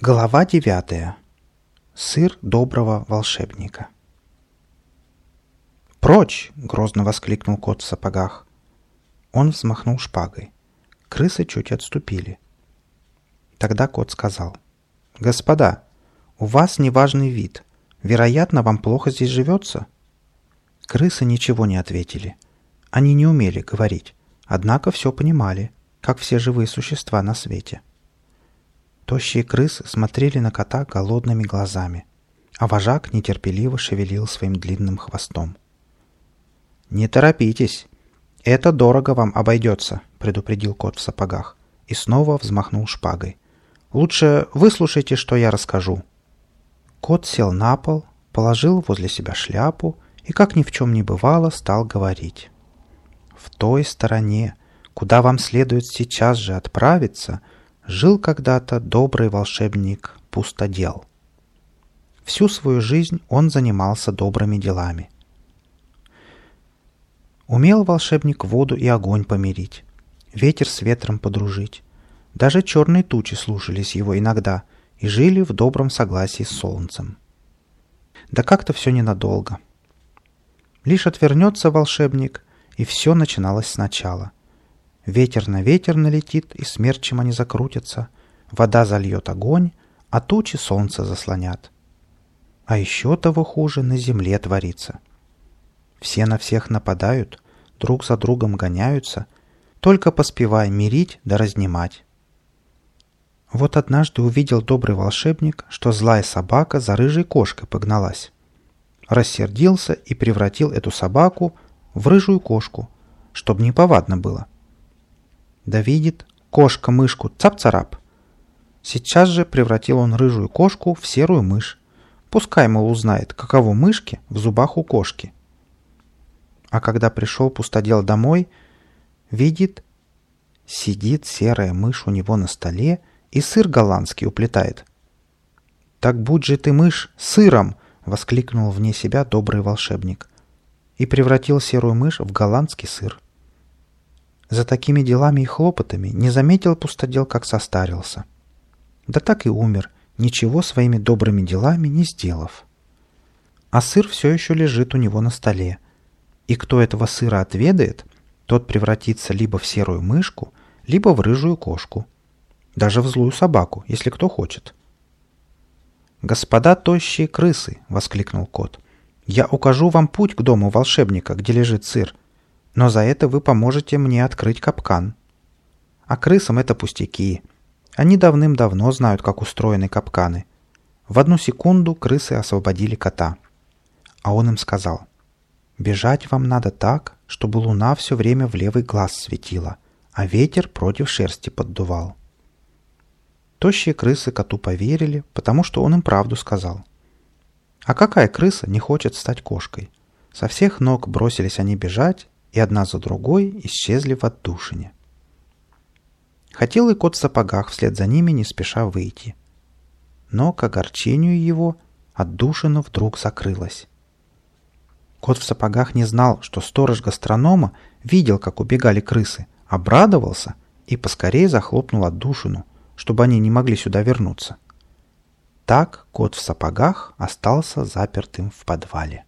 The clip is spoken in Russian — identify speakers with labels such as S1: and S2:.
S1: Глава девятая. Сыр доброго волшебника. «Прочь!» — грозно воскликнул кот в сапогах. Он взмахнул шпагой. Крысы чуть отступили. Тогда кот сказал. «Господа, у вас неважный вид. Вероятно, вам плохо здесь живется?» Крысы ничего не ответили. Они не умели говорить, однако все понимали, как все живые существа на свете. — Тощие крысы смотрели на кота голодными глазами, а вожак нетерпеливо шевелил своим длинным хвостом. «Не торопитесь! Это дорого вам обойдется», — предупредил кот в сапогах и снова взмахнул шпагой. «Лучше выслушайте, что я расскажу». Кот сел на пол, положил возле себя шляпу и, как ни в чем не бывало, стал говорить. «В той стороне, куда вам следует сейчас же отправиться, — Жил когда-то добрый волшебник Пустодел. Всю свою жизнь он занимался добрыми делами. Умел волшебник воду и огонь помирить, ветер с ветром подружить. Даже черные тучи слушались его иногда и жили в добром согласии с солнцем. Да как-то все ненадолго. Лишь отвернется волшебник, и все начиналось сначала — Ветер на ветер налетит, и смерчем они закрутятся. Вода зальет огонь, а тучи солнце заслонят. А еще того хуже на земле творится. Все на всех нападают, друг за другом гоняются, только поспевай мирить да разнимать. Вот однажды увидел добрый волшебник, что злая собака за рыжей кошкой погналась. Рассердился и превратил эту собаку в рыжую кошку, чтобы не повадно было. Да видит кошка-мышку цап-царап. Сейчас же превратил он рыжую кошку в серую мышь. Пускай, мол, узнает, каково мышки в зубах у кошки. А когда пришел пустодел домой, видит, сидит серая мышь у него на столе и сыр голландский уплетает. «Так будь же ты, мышь, сыром!» — воскликнул вне себя добрый волшебник и превратил серую мышь в голландский сыр. За такими делами и хлопотами не заметил пустодел, как состарился. Да так и умер, ничего своими добрыми делами не сделав. А сыр все еще лежит у него на столе. И кто этого сыра отведает, тот превратится либо в серую мышку, либо в рыжую кошку. Даже в злую собаку, если кто хочет. «Господа тощие крысы!» — воскликнул кот. «Я укажу вам путь к дому волшебника, где лежит сыр но за это вы поможете мне открыть капкан. А крысам это пустяки. Они давным-давно знают, как устроены капканы. В одну секунду крысы освободили кота. А он им сказал, «Бежать вам надо так, чтобы луна все время в левый глаз светила, а ветер против шерсти поддувал». Тощие крысы коту поверили, потому что он им правду сказал. А какая крыса не хочет стать кошкой? Со всех ног бросились они бежать, и одна за другой исчезли в отдушине. Хотел и кот в сапогах вслед за ними не спеша выйти. Но, к огорчению его, отдушина вдруг закрылась. Кот в сапогах не знал, что сторож гастронома видел, как убегали крысы, обрадовался и поскорее захлопнул отдушину, чтобы они не могли сюда вернуться. Так кот в сапогах остался запертым в подвале.